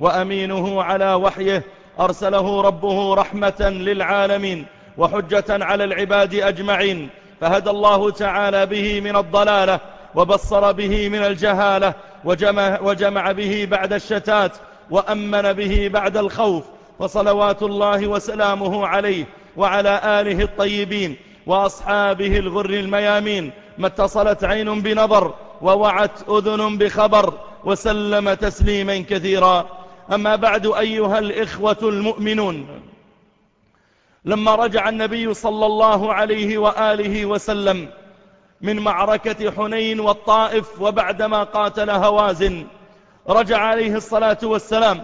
وأمينه على وحيه أرسله ربه رحمة للعالمين وحجة على العباد أجمعين فهدى الله تعالى به من الضلالة وبصر به من الجهالة وجمع, وجمع به بعد الشتات وأمن به بعد الخوف وصلوات الله وسلامه عليه وعلى آله الطيبين وأصحابه الغر الميامين ما اتصلت عين بنظر ووعت أذن بخبر وسلم تسليما كثيرا. أما بعد أيها الإخوة المؤمنون لما رجع النبي صلى الله عليه وآله وسلم من معركة حنين والطائف وبعدما قاتل هوازن رجع عليه الصلاة والسلام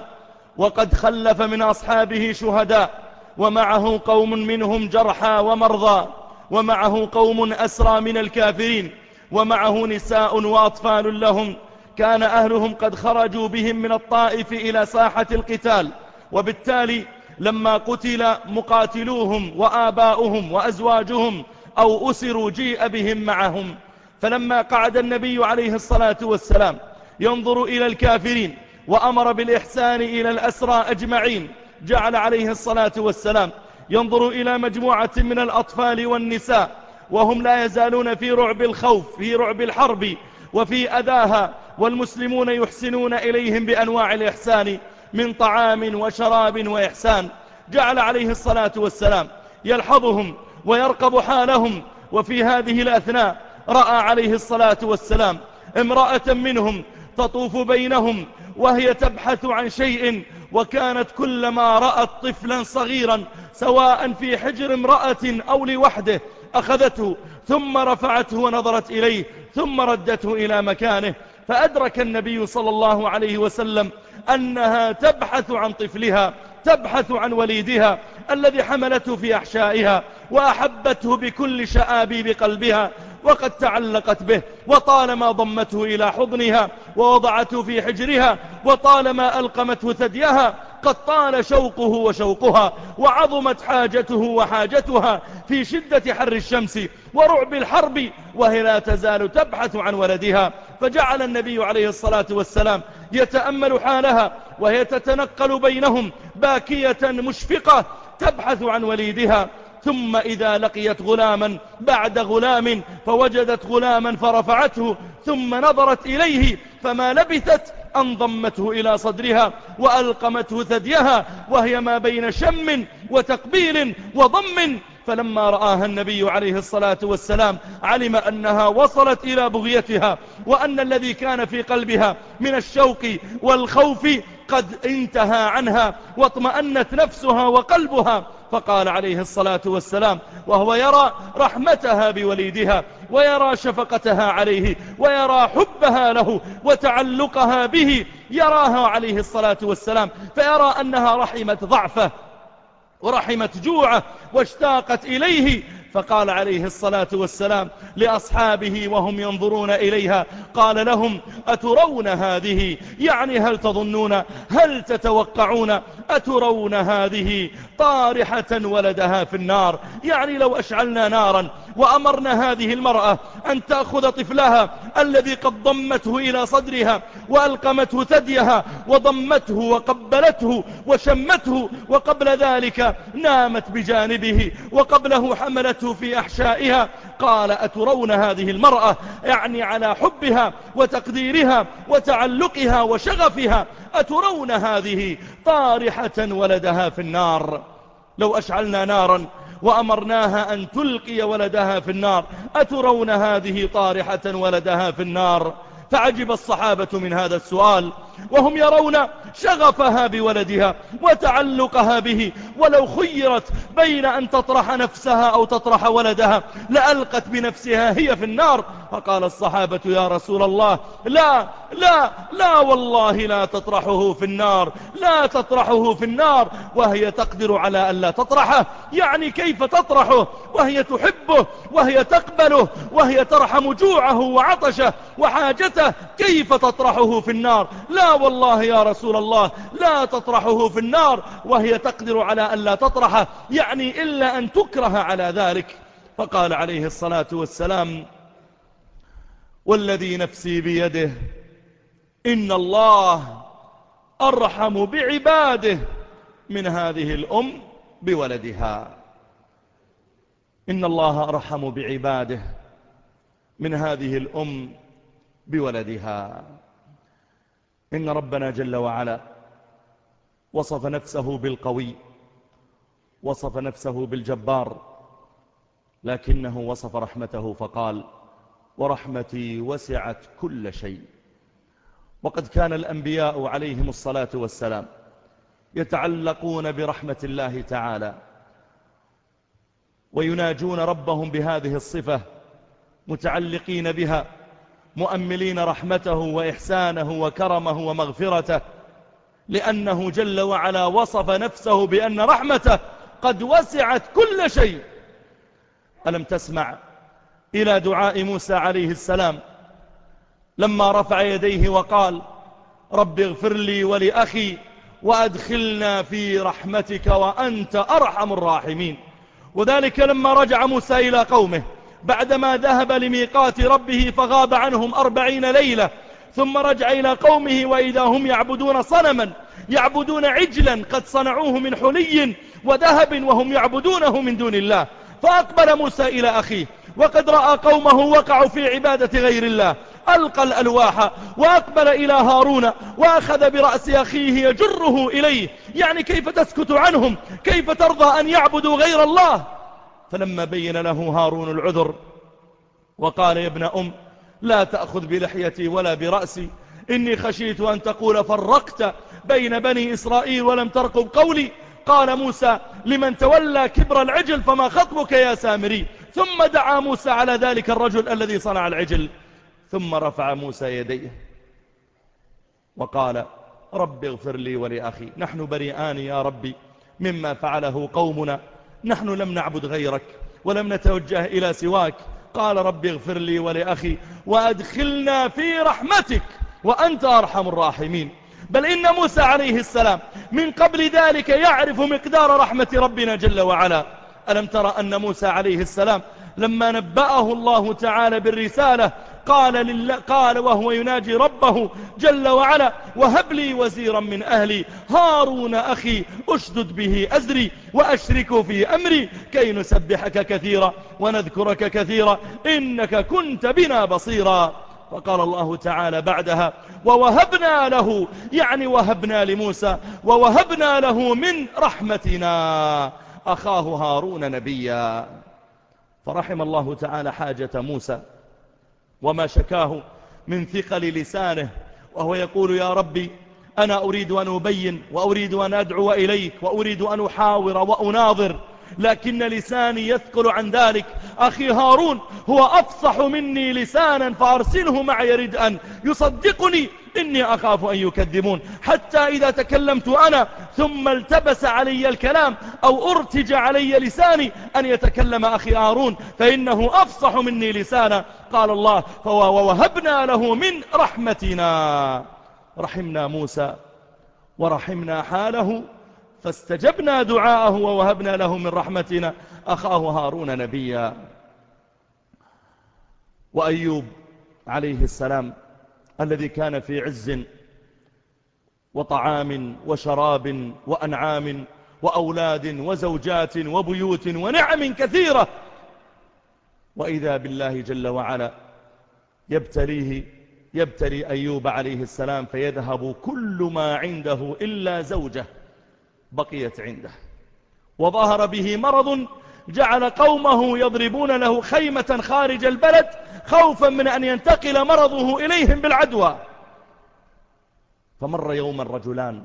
وقد خلف من أصحابه شهداء ومعه قوم منهم جرحى ومرضى ومعه قوم أسرى من الكافرين ومعه نساء وأطفال لهم كان أهلهم قد خرجوا بهم من الطائف إلى ساحة القتال وبالتالي لما قتل مقاتلوهم وآباؤهم وأزواجهم أو أسروا جيء بهم معهم. فلما قعد النبي عليه الصلاة والسلام ينظر إلى الكافرين وأمر بالإحسان إلى الأسرى أجمعين جعل عليه الصلاة والسلام ينظر إلى مجموعة من الأطفال والنساء وهم لا يزالون في رعب الخوف في رعب الحرب وفي أذاها والمسلمون يحسنون إليهم بأنواع الإحسان من طعام وشراب وإحسان. جعل عليه الصلاة والسلام يلحظهم ويرقب حالهم. وفي هذه الأثناء رأى عليه الصلاة والسلام امرأة منهم تطوف بينهم وهي تبحث عن شيء وكانت كلما رأت طفلا صغيرا سواء في حجر امرأة أو لوحده أخذته ثم رفعته ونظرت إليه ثم ردته إلى مكانه. فأدرك النبي صلى الله عليه وسلم أنها تبحث عن طفلها تبحث عن وليدها الذي حملته في أحشائها وأحبته بكل شآبيب قلبها وقد تعلقت به وطالما ضمته إلى حضنها ووضعته في حجرها وطالما ألقمته ثديها قد طال شوقه وشوقها وعظمت حاجته وحاجتها في شدة حر الشمس ورعب الحرب وهي لا تزال تبحث عن ولدها. فجعل النبي عليه الصلاة والسلام يتأمل حالها وهي تتنقل بينهم باكية مشفقة تبحث عن وليدها. ثم إذا لقيت غلاما بعد غلام فوجدت غلاما فرفعته ثم نظرت إليه فما لبثت أن ضمته إلى صدرها وألقمته ثديها وهي ما بين شم وتقبيل وضم فلما رآها النبي عليه الصلاة والسلام علم أنها وصلت إلى بغيتها وأن الذي كان في قلبها من الشوق والخوف قد انتهى عنها واطمأنت نفسها وقلبها. فقال عليه الصلاة والسلام وهو يرى رحمتها بوليدها ويرى شفقتها عليه ويرى حبها له وتعلقها به. يراها عليه الصلاة والسلام فيرى أنها رحمت ضعفه. ورحمت جوعه واشتاقت إليه فقال عليه الصلاة والسلام لأصحابه وهم ينظرون إليها قال لهم أترون هذه؟ يعني هل تظنون؟ هل تتوقعون؟ أترون هذه طارحة ولدها في النار؟ يعني لو أشعلنا نارا وأمرنا هذه المرأة أن تأخذ طفلها الذي قد ضمته إلى صدرها وألقمته ثديها وضمته وقبلته وشمته وقبل ذلك نامت بجانبه وقبله حملته في أحشائها. قال أترون هذه المرأة يعني على حبها وتقديرها وتعلقها وشغفها أترون هذه طارحة ولدها في النار. لو أشعلنا نارا وأمرناها أن تلقي ولدها في النار. أترون هذه طارحة ولدها في النار؟ فعجب الصحابة من هذا السؤال. وهم يرون شغفها بولدها وتعلقها به ولو خيرت بين أن تطرح نفسها أو تطرح ولدها لألقت بنفسها هي في النار. فقال الصحابة يا رسول الله لا لا لا والله لا تطرحه في النار لا تطرحه في النار. وهي تقدر على أن لا تطرحه يعني كيف تطرحه؟ وهي تحبه وهي تقبله وهي ترحم جوعه وعطشه وحاجته كيف تطرحه في النار؟ لا والله يا رسول الله لا تطرحه في النار وهي تقدر على أن لا تطرحه يعني إلا أن تكره على ذلك. فقال عليه الصلاة والسلام والذي نفسي بيده إن الله أرحم بعباده من هذه الأم بولدها. إن الله أرحم بعباده من هذه الأم بولدها. إن ربنا جل وعلا وصف نفسه بالقوي وصف نفسه بالجبار لكنه وصف رحمته فقال ورحمتي وسعت كل شيء وقد كان الأنبياء عليهم الصلاة والسلام يتعلقون برحمة الله تعالى ويناجون ربهم بهذه الصفة متعلقين بها مؤملين رحمته وإحسانه وكرمه ومغفرته لأنه جل وعلا وصف نفسه بأن رحمته قد وسعت كل شيء. ألم تسمع إلى دعاء موسى عليه السلام لما رفع يديه وقال رب اغفر لي ولأخي وأدخلنا في رحمتك وأنت أرحم الراحمين. وذلك لما رجع موسى إلى قومه. بعدما ذهب لميقات ربه فغاب عنهم أربعين ليلة ثم رجع إلى قومه وإذا هم يعبدون صنما يعبدون عجلا قد صنعوه من حلي وذهب وهم يعبدونه من دون الله. فأقبل موسى إلى أخيه وقد رأى قومه وقعوا في عبادة غير الله. ألقى الألواح وأقبل إلى هارون وأخذ برأس أخيه يجره إليه. يعني كيف تسكت عنهم؟ كيف ترضى أن يعبدوا غير الله؟ فلما بين له هارون العذر وقال يا ابن أم لا تأخذ بلحيتي ولا برأسي إني خشيت أن تقول فرقت بين بني إسرائيل ولم ترقب قولي. قال موسى لمن تولى كبر العجل فما خطبك يا سامري؟ ثم دعا موسى على ذلك الرجل الذي صنع العجل. ثم رفع موسى يديه وقال رب اغفر لي ولأخي نحن بريئان يا ربي مما فعله قومنا. نحن لم نعبد غيرك ولم نتوجه إلى سواك. قال رب اغفر لي ولأخي وأدخلنا في رحمتك وأنت أرحم الراحمين. بل إن موسى عليه السلام من قبل ذلك يعرف مقدار رحمة ربنا جل وعلا. ألم ترى أن موسى عليه السلام لما نبأه الله تعالى بالرسالة قال, لله قال وهو يناجي ربه جل وعلا وهب لي وزيرا من أهلي هارون أخي أشدد به أزري وأشرك في أمري كي نسبحك كثيرا ونذكرك كثيرا إنك كنت بنا بصيرا. فقال الله تعالى بعدها ووهبنا له يعني وهبنا لموسى ووهبنا له من رحمتنا أخاه هارون نبيا. فرحم الله تعالى حاجة موسى. وما شكاه من ثقل لسانه وهو يقول يا ربي أنا أريد أن أبين وأريد أن أدعو إليك وأريد أن أحاور وأناظر لكن لساني يثقل عن ذلك. أخي هارون هو أفصح مني لسانا فأرسله معي ردءا يصدقني إني أخاف أن يكذبون. حتى إذا تكلمت أنا ثم التبس علي الكلام أو أرتج علي لساني أن يتكلم أخي هارون فإنه أفصح مني لسانا. قال الله ووهبنا له من رحمتنا. رحمنا موسى ورحمنا حاله فاستجبنا دعاءه ووهبنا له من رحمتنا. أخاه هارون نبيا. وأيوب عليه السلام الذي كان في عز وطعام وشراب وأنعام وأولاد وزوجات وبيوت ونعم كثيرة وإذا بالله جل وعلا يبتليه يبتلي أيوب عليه السلام فيذهب كل ما عنده إلا زوجة بقيت عنده. وظهر به مرض جعل قومه يضربون له خيمة خارج البلد خوفا من أن ينتقل مرضه إليهم بالعدوى. فمر يوما رجلان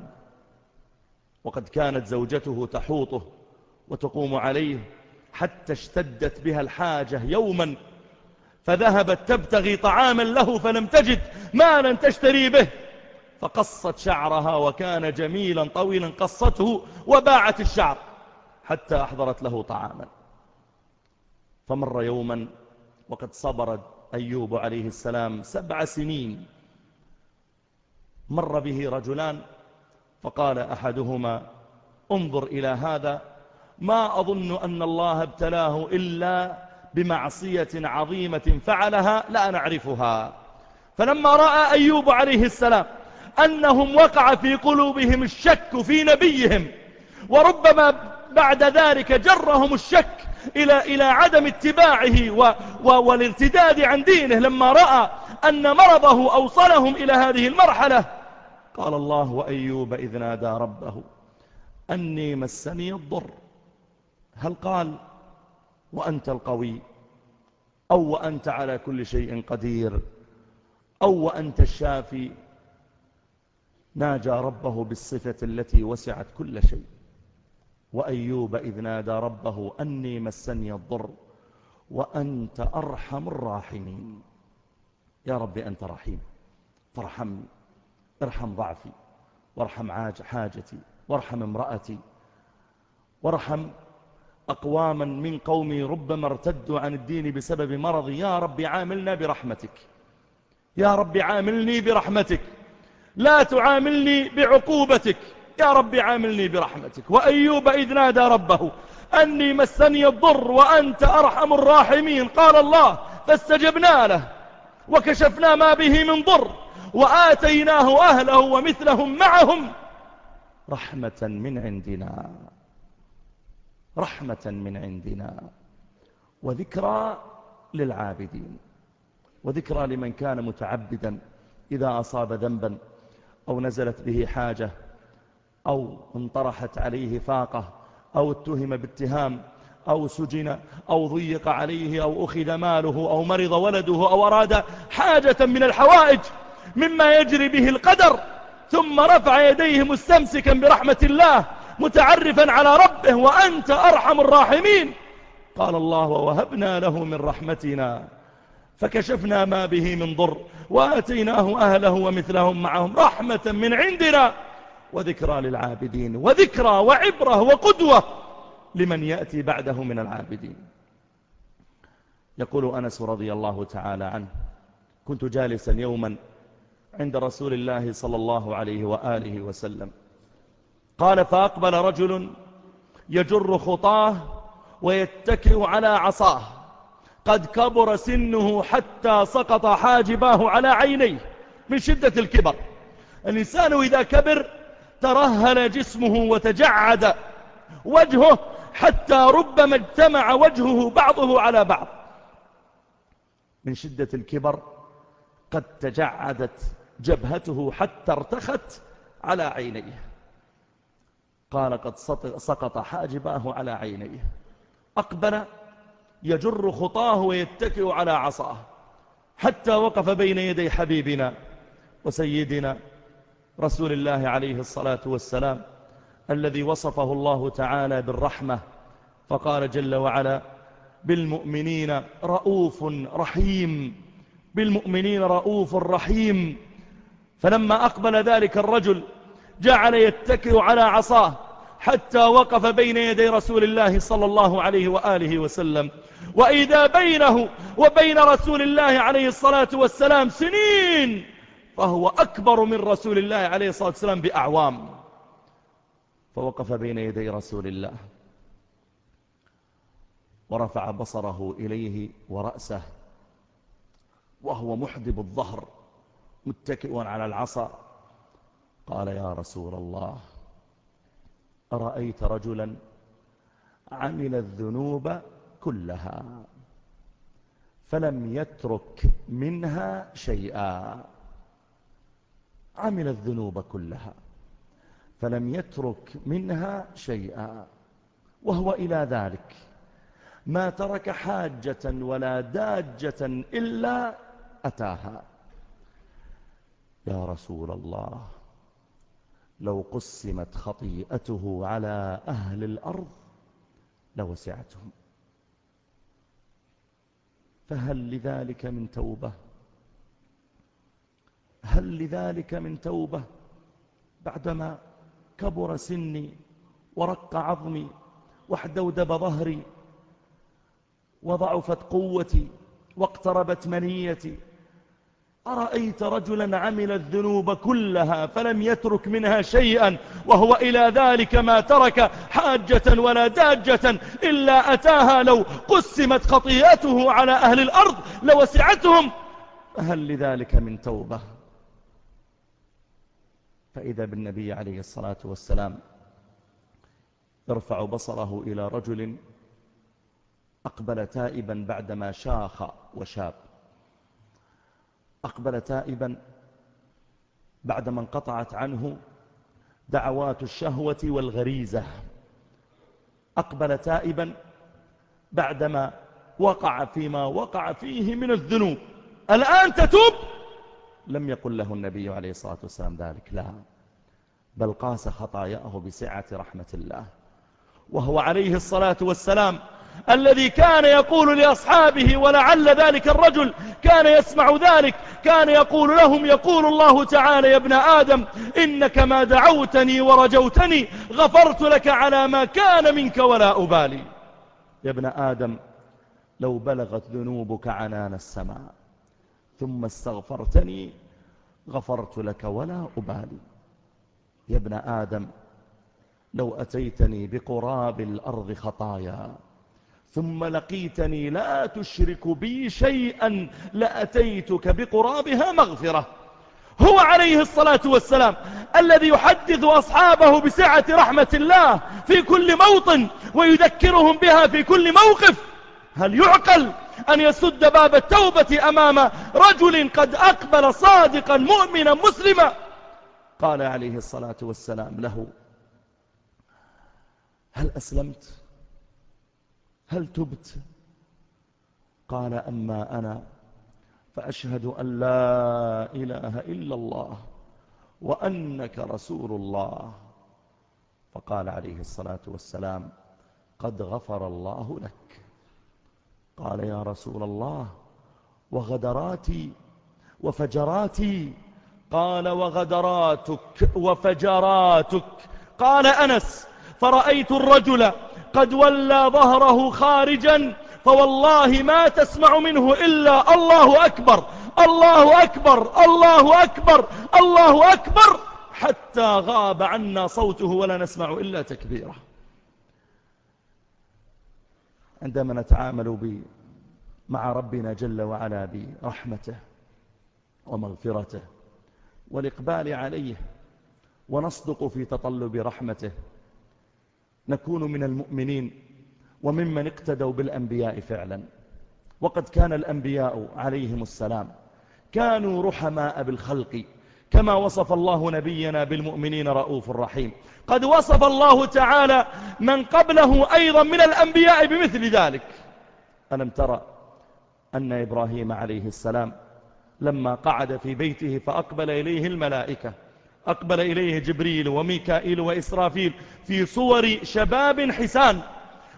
وقد كانت زوجته تحوطه وتقوم عليه حتى اشتدت بها الحاجة يوما فذهبت تبتغي طعاما له فلم تجد مالا تشتري به. فقصت شعرها وكان جميلا طويلا قصته وباعت الشعر حتى أحضرت له طعاما. فمر يوما وقد صبر أيوب عليه السلام سبع سنين. مر به رجلان فقال أحدهما انظر إلى هذا ما أظن أن الله ابتلاه إلا بمعصية عظيمة فعلها لا نعرفها. فلما رأى أيوب عليه السلام أنهم وقع في قلوبهم الشك في نبيهم وربما بعد ذلك جرهم الشك إلى, إلى عدم اتباعه و و والارتداد عن دينه. لما رأى أن مرضه أوصلهم إلى هذه المرحلة قال الله وأيوب إذ نادى ربه أني مسني الضر. هل قال وأنت القوي أو وأنت على كل شيء قدير أو وأنت الشافي؟ ناجى ربه بالصفة التي وسعت كل شيء. وأيوب إذ نادى ربه أني مسني الضر وأنت أرحم الراحمين. يا رب أنت رحيم. فارحمني. ارحم ضعفي. وارحم حاجتي. وارحم امرأتي. وارحم أقواما من قومي ربما ارتدوا عن الدين بسبب مرضي يا رب عاملنا برحمتك. يا رب عاملني برحمتك. لا تعاملني بعقوبتك. يا رب عاملني برحمتك. وأيوب إذ نادى ربه أني مسني الضر وأنت أرحم الراحمين. قال الله فاستجبنا له وكشفنا ما به من ضر وآتيناه أهله ومثلهم معهم رحمة من عندنا. رحمة من عندنا وذكرى للعابدين وذكرى لمن كان متعبدا إذا أصاب ذنبا أو نزلت به حاجة أو انطرحت عليه فاقة أو اتهم باتهام أو سجن أو ضيق عليه أو أخذ ماله أو مرض ولده أو أراد حاجة من الحوائج مما يجري به القدر ثم رفع يديه مستمسكا برحمة الله. متعرفا على ربه وأنت أرحم الراحمين. قال الله ووهبنا له من رحمتنا فكشفنا ما به من ضر وآتيناه أهله ومثلهم معهم رحمة من عندنا وذكرى للعابدين وذكرى وعبرة وقدوة لمن يأتي بعده من العابدين. يقول أنس رضي الله تعالى عنه كنت جالسا يوما عند رسول الله صلى الله عليه وآله وسلم قال فأقبل رجل يجر خطاه ويتكئ على عصاه قد كبر سنه حتى سقط حاجباه على عينيه من شدة الكبر. الإنسان إذا كبر ترهل جسمه وتجعد وجهه حتى ربما اجتمع وجهه بعضه على بعض. من شدة الكبر قد تجعدت جبهته حتى ارتخت على عينيه. قال قد سقط حاجباه على عينيه. أقبل يجر خطاه ويتكئ على عصاه. حتى وقف بين يدي حبيبنا وسيدنا رسول الله عليه الصلاة والسلام الذي وصفه الله تعالى بالرحمة. فقال جل وعلا بالمؤمنين رؤوف رحيم بالمؤمنين رؤوف رحيم. فلما أقبل ذلك الرجل جعل يتكئ على عصاه حتى وقف بين يدي رسول الله صلى الله عليه وآله وسلم. وإذا بينه وبين رسول الله عليه الصلاة والسلام سنين فهو أكبر من رسول الله عليه الصلاة والسلام بأعوام. فوقف بين يدي رسول الله ورفع بصره إليه ورأسه وهو محدب الظهر متكئ على العصا. قال يا رسول الله أرأيت رجلا عمل الذنوب كلها فلم يترك منها شيئا عمل الذنوب كلها فلم يترك منها شيئا وهو إلى ذلك. ما ترك حاجة ولا داجة إلا أتاها. يا رسول الله لو قسمت خطيئته على أهل الأرض لوسعتهم. فهل لذلك من توبة؟ هل لذلك من توبة بعدما كبر سني ورق عظمي واحدودب ظهري وضعفت قوتي واقتربت منيتي أرأيت رجلا عمل الذنوب كلها فلم يترك منها شيئا وهو إلى ذلك ما ترك حاجة ولا داجة إلا أتاها لو قسمت خطيئته على أهل الأرض لوسعتهم. فهل لذلك من توبة. فإذا بالنبي عليه الصلاة والسلام يرفع بصره إلى رجل أقبل تائبا بعدما شاخ وشاب. أقبل تائبا بعدما انقطعت عنه دعوات الشهوة والغريزة. أقبل تائبا بعدما وقع فيما وقع فيه من الذنوب. الآن تتوب؟ لم يقل له النبي عليه الصلاة والسلام ذلك لا. بل قاس خطاياه بسعة رحمة الله. وهو عليه الصلاة والسلام الذي كان يقول لأصحابه ولعل ذلك الرجل كان يسمع ذلك كان يقول لهم يقول الله تعالى يا ابن آدم إنك ما دعوتني ورجوتني غفرت لك على ما كان منك ولا أبالي. يا ابن آدم لو بلغت ذنوبك عنان السماء ثم استغفرتني غفرت لك ولا أبالي. يا ابن آدم لو أتيتني بقراب الأرض خطايا ثم لقيتني لا تشرك بي شيئا لأتيتك بقرابها مغفرة. هو عليه الصلاة والسلام الذي يحدث أصحابه بسعة رحمة الله في كل موطن ويذكرهم بها في كل موقف. هل يعقل أن يسد باب التوبة أمام رجل قد أقبل صادقا مؤمنا مسلما؟ قال عليه الصلاة والسلام له هل أسلمت؟ هل تبت؟ قال أما أنا فأشهد أن لا إله إلا الله وأنك رسول الله. فقال عليه الصلاة والسلام قد غفر الله لك. قال يا رسول الله وغدراتي وفجراتي. قال وغدراتك وفجراتك. قال أنس فرأيت الرجل قد ولى ظهره خارجا فوالله ما تسمع منه إلا الله أكبر الله أكبر الله أكبر الله أكبر حتى غاب عنا صوته ولا نسمع إلا تكبيره. عندما نتعامل مع ربنا جل وعلا برحمته ومغفرته والإقبال عليه ونصدق في تطلب رحمته نكون من المؤمنين وممن اقتدوا بالأنبياء فعلا. وقد كان الأنبياء عليهم السلام. كانوا رحماء بالخلق كما وصف الله نبينا بالمؤمنين رؤوف رحيم. قد وصف الله تعالى من قبله أيضا من الأنبياء بمثل ذلك. ألم ترى أن إبراهيم عليه السلام لما قعد في بيته فأقبل إليه الملائكة أقبل إليه جبريل وميكائيل وإسرافيل في صور شباب حسان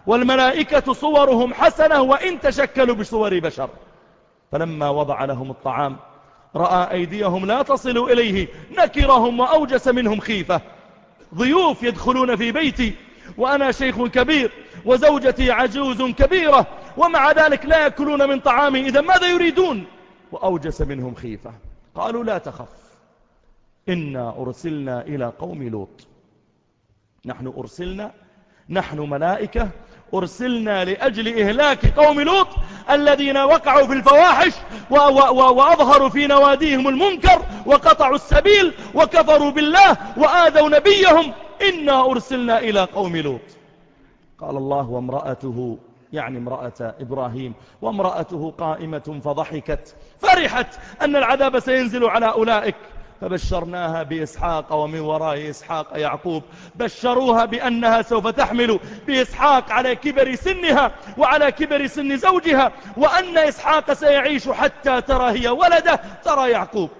والملائكة صورهم حسنة وإن تشكلوا بصور بشر. فلما وضع لهم الطعام رأى أيديهم لا تصل إليه نكرهم وأوجس منهم خيفة. ضيوف يدخلون في بيتي وأنا شيخ كبير وزوجتي عجوز كبيرة ومع ذلك لا يأكلون من طعامي إذا ماذا يريدون؟ وأوجس منهم خيفة. قالوا لا تخف. إنا أرسلنا إلى قوم لوط. نحن أرسلنا نحن ملائكة. أرسلنا لأجل إهلاك قوم لوط الذين وقعوا في الفواحش وأظهروا في نواديهم المنكر وقطعوا السبيل وكفروا بالله وآذوا نبيهم. إنا أرسلنا إلى قوم لوط. قال الله وامرأته يعني امرأة إبراهيم وامرأته قائمة فضحكت فرحت أن العذاب سينزل على أولئك. فبشرناها بإسحاق ومن وراء إسحاق يعقوب. بشروها بأنها سوف تحمل بإسحاق على كبر سنها وعلى كبر سن زوجها وأن إسحاق سيعيش حتى ترى هي ولده ترى يعقوب.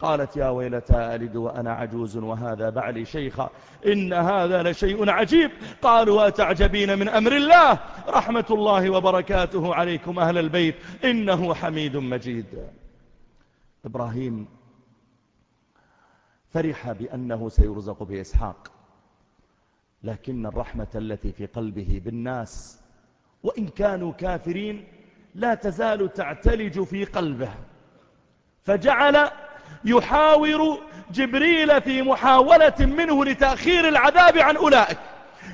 قالت يا ويلتى ألد وأنا عجوز وهذا بعلي شيخا إن هذا لشيء عجيب. قالوا أتعجبين من أمر الله؟ رحمة الله وبركاته عليكم أهل البيت إنه حميد مجيد. إبراهيم فرح بأنه سيرزق بإسحاق. لكن الرحمة التي في قلبه بالناس وإن كانوا كافرين لا تزال تعتلج في قلبه. فجعل يحاور جبريل في محاولة منه لتأخير العذاب عن أولئك.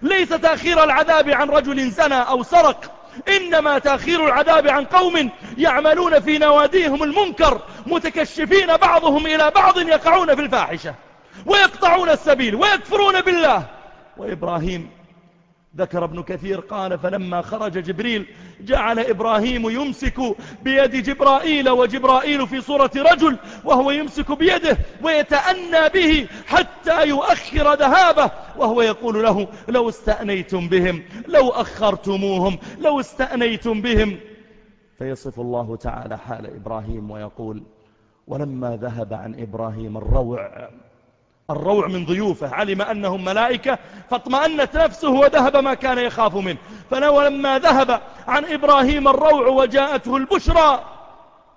ليس تأخير العذاب عن رجل زنى أو سرق. إنما تأخير العذاب عن قوم يعملون في نواديهم المنكر متكشفين بعضهم إلى بعض يقعون في الفاحشة ويقطعون السبيل ويكفرون بالله. وإبراهيم ذكر ابن كثير قال فلما خرج جبريل جعل إبراهيم يمسك بيد جبرائيل وجبرائيل في صورة رجل وهو يمسك بيده ويتأنى به حتى يؤخر ذهابه وهو يقول له لو استأنيتم بهم لو أخرتموهم لو استأنيتم بهم. فيصف الله تعالى حال إبراهيم ويقول ولما ذهب عن إبراهيم الروع الروع من ضيوفه علم أنهم ملائكة فاطمأنت نفسه وذهب ما كان يخاف منه. فلما ذهب عن إبراهيم الروع وجاءته البشرى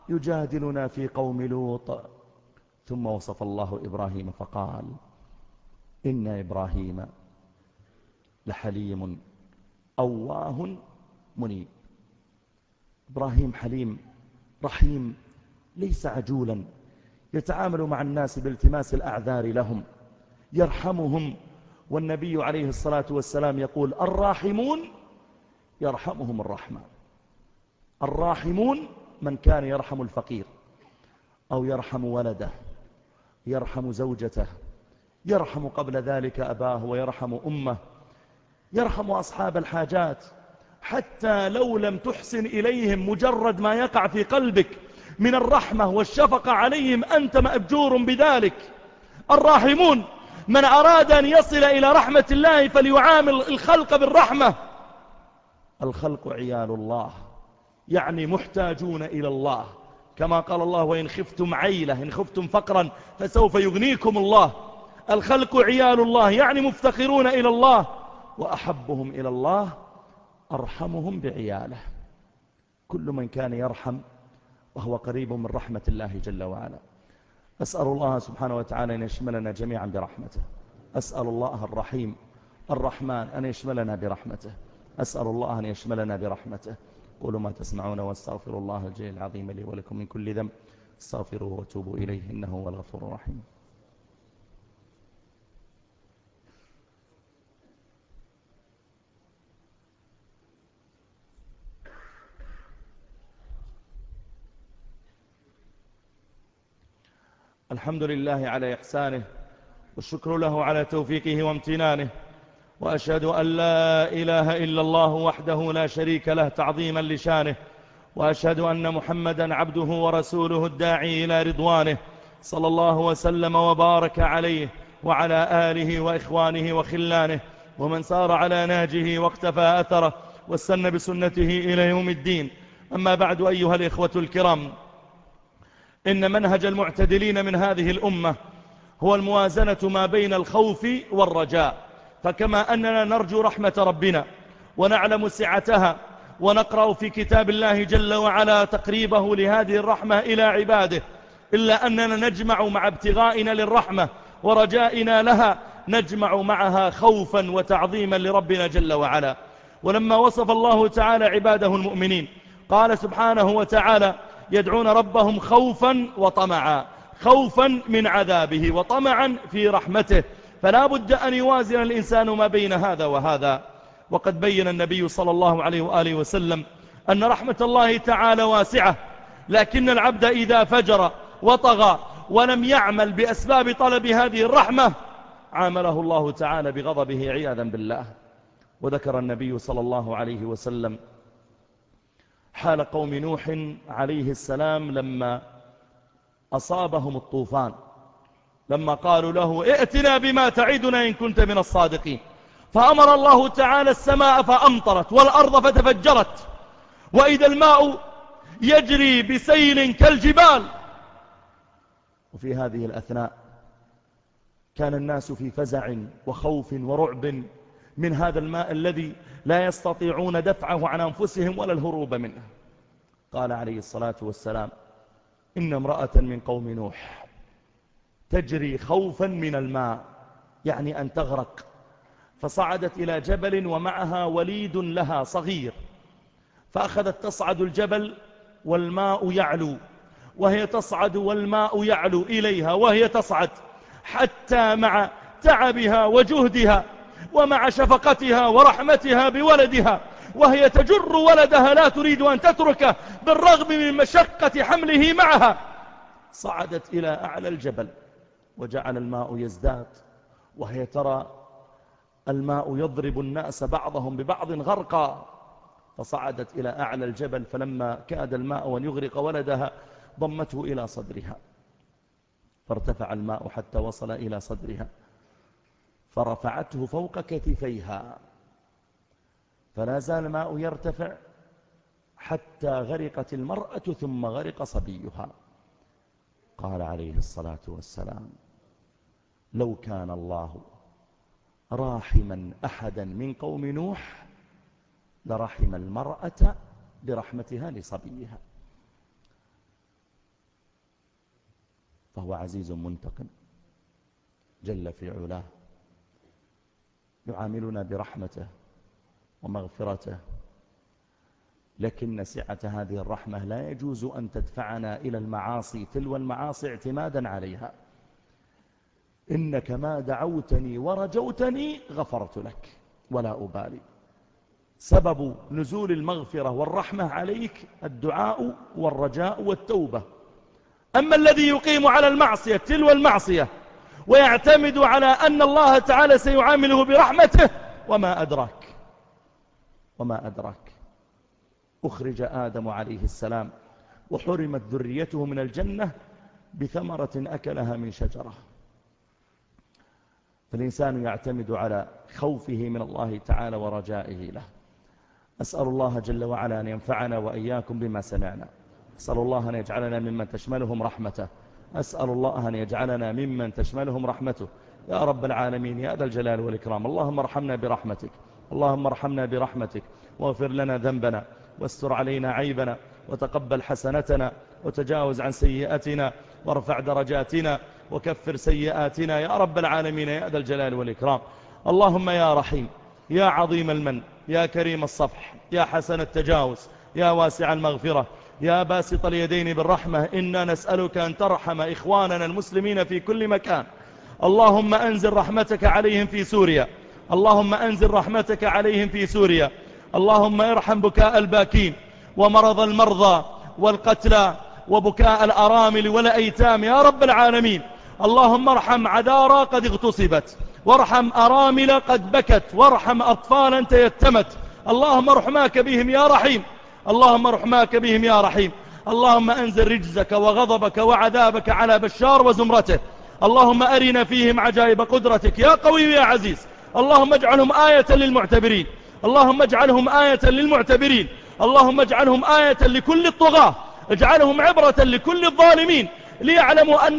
يجادلنا في قوم لوط. ثم وصف الله إبراهيم فقال إن إبراهيم لحليم أواه منيب. إبراهيم حليم رحيم ليس عجولا. يتعامل مع الناس بالتماس الأعذار لهم يرحمهم. والنبي عليه الصلاة والسلام يقول الراحمون يرحمهم الرحمن الراحمون من كان يرحم الفقير أو يرحم ولده يرحم زوجته يرحم قبل ذلك أباه ويرحم أمه يرحم أصحاب الحاجات حتى لو لم تحسن إليهم مجرد ما يقع في قلبك من الرحمة والشفقة عليهم أنت مأجور بذلك. الراحمون من أراد أن يصل إلى رحمة الله فليعامل الخلق بالرحمة. الخلق عيال الله يعني محتاجون إلى الله. كما قال الله وإن خفتم عيلة إن خفتم فقرا فسوف يغنيكم الله. الخلق عيال الله يعني مفتقرون إلى الله. وأحبهم إلى الله أرحمهم بعياله. كل من كان يرحم وهو قريب من رحمة الله جل وعلا. أسأل الله سبحانه وتعالى أن يشملنا جميعا برحمته. أسأل الله الرحيم الرحمن أن يشملنا برحمته. أسأل الله أن يشملنا برحمته. قولوا ما تسمعون واستغفر الله الجليل العظيم لي ولكم من كل ذنب. استغفروه وتوبوا إليه إنه هو الغفور الرحيم. الحمد لله على إحسانه والشكر له على توفيقه وامتنانه وأشهد أن لا إله إلا الله وحده لا شريك له تعظيما لشانه وأشهد أن محمدا عبده ورسوله الداعي إلى رضوانه صلى الله وسلم وبارك عليه وعلى آله وإخوانه وخلانه ومن سار على ناجه واقتفى أثره واستنى بسنته إلى يوم الدين. أما بعد أيها الإخوة الكرام إن منهج المعتدلين من هذه الأمة هو الموازنة ما بين الخوف والرجاء. فكما أننا نرجو رحمة ربنا ونعلم سعتها ونقرأ في كتاب الله جل وعلا تقريبه لهذه الرحمة إلى عباده إلا أننا نجمع مع ابتغائنا للرحمة ورجائنا لها نجمع معها خوفا وتعظيما لربنا جل وعلا. ولما وصف الله تعالى عباده المؤمنين قال سبحانه وتعالى يدعون ربهم خوفا وطمعا خوفا من عذابه وطمعا في رحمته. فلا بد أن يوازن الإنسان ما بين هذا وهذا. وقد بين النبي صلى الله عليه وآله وسلم أن رحمة الله تعالى واسعة لكن العبد إذا فجر وطغى ولم يعمل بأسباب طلب هذه الرحمة عامله الله تعالى بغضبه عياذا بالله. وذكر النبي صلى الله عليه وسلم حال قوم نوح عليه السلام لما أصابهم الطوفان لما قالوا له ائتنا بما تعدنا إن كنت من الصادقين. فأمر الله تعالى السماء فأمطرت والأرض فتفجرت. وإذا الماء يجري بسيل كالجبال. وفي هذه الأثناء كان الناس في فزع وخوف ورعب من هذا الماء الذي لا يستطيعون دفعه عن أنفسهم ولا الهروب منه. قال عليه الصلاة والسلام إن امرأة من قوم نوح تجري خوفا من الماء يعني أن تغرق. فصعدت إلى جبل ومعها وليد لها صغير. فأخذت تصعد الجبل والماء يعلو وهي تصعد والماء يعلو إليها وهي تصعد حتى مع تعبها وجهدها ومع شفقتها ورحمتها بولدها وهي تجر ولدها لا تريد أن تتركه بالرغم من مشقة حمله معها. صعدت إلى أعلى الجبل وجعل الماء يزداد وهي ترى الماء يضرب الناس بعضهم ببعض غرقا. فصعدت إلى أعلى الجبل فلما كاد الماء أن يغرق ولدها ضمته إلى صدرها. فارتفع الماء حتى وصل إلى صدرها. فرفعته فوق كتفيها. فلا زال الماء يرتفع حتى غرقت المرأة ثم غرق صبيها. قال عليه الصلاة والسلام لو كان الله راحما أحدا من قوم نوح لرحم المرأة برحمتها لصبيها. فهو عزيز منتقم. جل في علاه يعاملنا برحمته ومغفرته. لكن سعة هذه الرحمة لا يجوز أن تدفعنا إلى المعاصي تلو المعاصي اعتمادا عليها. إنك ما دعوتني ورجوتني غفرت لك ولا أبالي. سبب نزول المغفرة والرحمة عليك الدعاء والرجاء والتوبة. أما الذي يقيم على المعصية تلو المعصية ويعتمد على أن الله تعالى سيعامله برحمته. وما أدراك وما أدراك. أخرج آدم عليه السلام وحرمت ذريته من الجنة بثمرة أكلها من شجرة. فالإنسان يعتمد على خوفه من الله تعالى ورجائه له. أسأل الله جل وعلا أن ينفعنا وإياكم بما سمعنا. أسأل الله أن يجعلنا ممن تشملهم رحمته. أسأل الله أن يجعلنا ممن تشملهم رحمته. يا رب العالمين يا ذا الجلال والإكرام اللهم ارحمنا برحمتك اللهم ارحمنا برحمتك واغفر لنا ذنبنا واستر علينا عيبنا وتقبل حسنتنا وتجاوز عن سيئاتنا وارفع درجاتنا وكفر سيئاتنا. يا رب العالمين يا ذا الجلال والإكرام. اللهم يا رحيم يا عظيم المن يا كريم الصفح يا حسن التجاوز يا واسع المغفرة يا باسط اليدين بالرحمة إنا نسألك أن ترحم إخواننا المسلمين في كل مكان. اللهم أنزل رحمتك عليهم في سوريا. اللهم أنزل رحمتك عليهم في سوريا. اللهم ارحم بكاء الباكين ومرض المرضى والقتلى وبكاء الأرامل والأيتام يا رب العالمين. اللهم ارحم عدارى قد اغتصبت وارحم أرامل قد بكت وارحم أطفالا تيتمت. اللهم ارحماك بهم يا رحيم. اللهم ارحماك بهم يا رحيم. اللهم أنزل رجزك وغضبك وعذابك على بشار وزمرته. اللهم أرنا فيهم عجائب قدرتك يا قوي يا عزيز. اللهم اجعلهم آية للمعتبرين. اللهم اجعلهم آية للمعتبرين. اللهم اجعلهم آية لكل الطغاة. اجعلهم عبرة لكل الظالمين. ليعلموا أن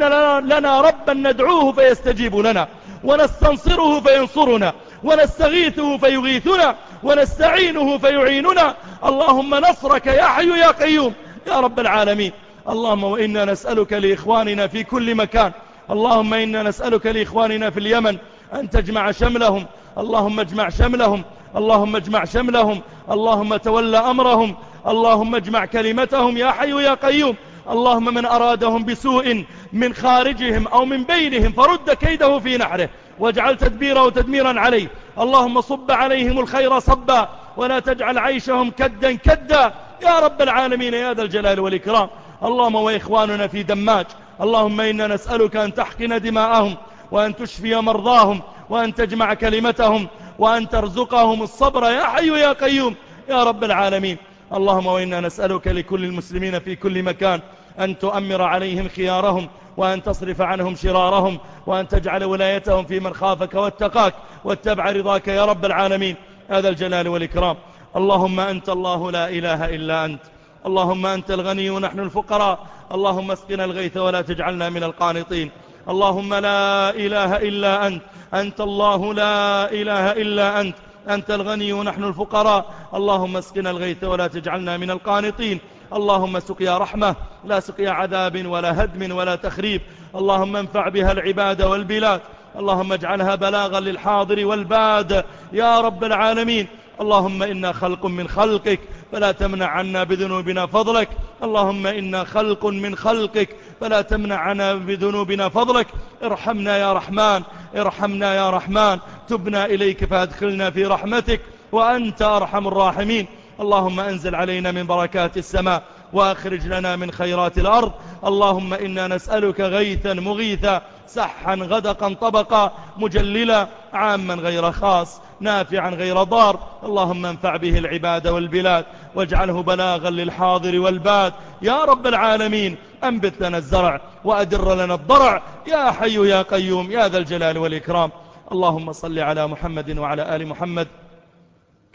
لنا ربا ندعوه فيستجيب لنا. ونستنصره فينصرنا. ونستغيثه فيغيثنا. ونستعينه فيعيننا. اللهم نصرك يا حي يا قيوم. يا رب العالمين. اللهم وإنا نسألك لإخواننا في كل مكان. اللهم إنا نسألك لإخواننا في اليمن أن تجمع شملهم. اللهم اجمع شملهم. اللهم اجمع شملهم. اللهم تولى أمرهم. اللهم اجمع كلمتهم يا حي يا قيوم. اللهم من أرادهم بسوء من خارجهم أو من بينهم فرد كيده في نحره. واجعل تدبيره تدميرا عليه. اللهم صب عليهم الخير صبا ولا تجعل عيشهم كدا كدا. يا رب العالمين يا ذا الجلال والإكرام. اللهم وإخواننا في دماج. اللهم إنا نسألك أن تحقن دماءهم وأن تشفي مرضاهم وأن تجمع كلمتهم وأن ترزقهم الصبر. يا حي يا قيوم. يا رب العالمين. اللهم وإنا نسألك لكل المسلمين في كل مكان أن تؤمر عليهم خيارهم وأن تصرف عنهم شرارهم وأن تجعل ولايتهم في من خافك واتقاك واتبع رضاك يا رب العالمين. هذا الجلال والإكرام. اللهم أنت الله لا إله إلا أنت. اللهم أنت الغني ونحن الفقراء. اللهم اسقنا الغيث ولا تجعلنا من القانطين. اللهم لا إله إلا أنت. أنت الله لا إله إلا أنت. أنت الغني ونحن الفقراء. اللهم اسقنا الغيث ولا تجعلنا من القانطين. اللهم سقيا رحمة لا سقيا عذاب ولا هدم ولا تخريب. اللهم انفع بها العباد والبلاد. اللهم اجعلها بلاغا للحاضر والباد. يا رب العالمين اللهم إنا خلق من خلقك فلا تمنع عنا بذنوبنا فضلك. اللهم إنا خلق من خلقك فلا تمنع عنا بذنوبنا فضلك. ارحمنا يا رحمن ارحمنا يا رحمن. تبنا إليك فأدخلنا في رحمتك وأنت أرحم الراحمين. اللهم أنزل علينا من بركات السماء وأخرج لنا من خيرات الأرض. اللهم إنا نسألك غيثا مغيثا سحا غدقا طبقا مجللا عاما غير خاص نافعا غير ضار. اللهم انفع به العباد والبلاد واجعله بلاغا للحاضر والباد. يا رب العالمين أنبت لنا الزرع وأدر لنا الضرع. يا حي يا قيوم يا ذا الجلال والإكرام. اللهم صل على محمد وعلى آل محمد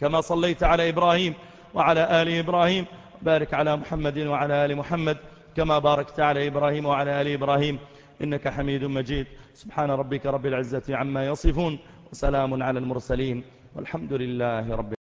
كما صليت على إبراهيم. وعلى آل إبراهيم. بارك على محمد وعلى آل محمد كما باركت على إبراهيم وعلى آل إبراهيم. إنك حميد مجيد. سبحان ربك رب العزة عما يصفون وسلام على المرسلين. والحمد لله رب